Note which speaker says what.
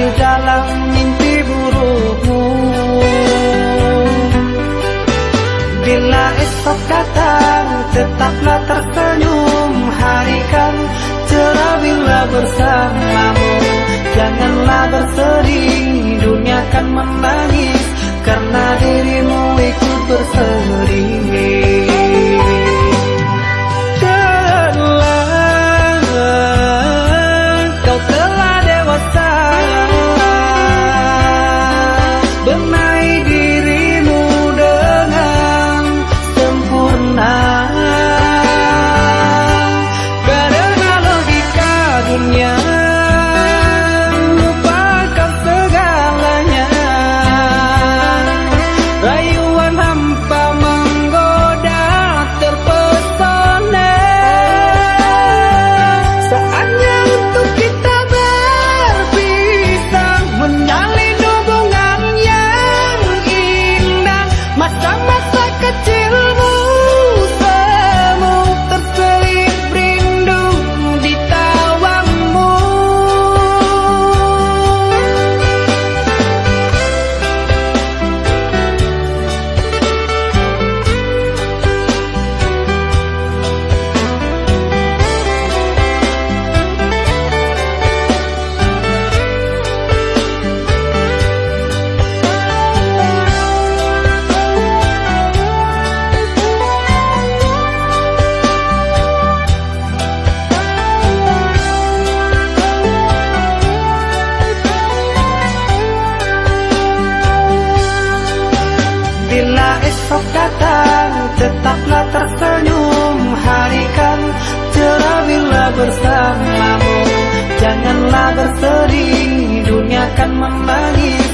Speaker 1: hadir dalam mimpi burukmu. Bila esok datang tetaplah tersenyum. Hari kan cerah bila bersamamu. Janganlah bersedih dunia akan menangis. Karena dirimu ikut bersedih esok datang Tetaplah tersenyum. Hari kan bersamamu. Janganlah bersedih Dunia akan menangis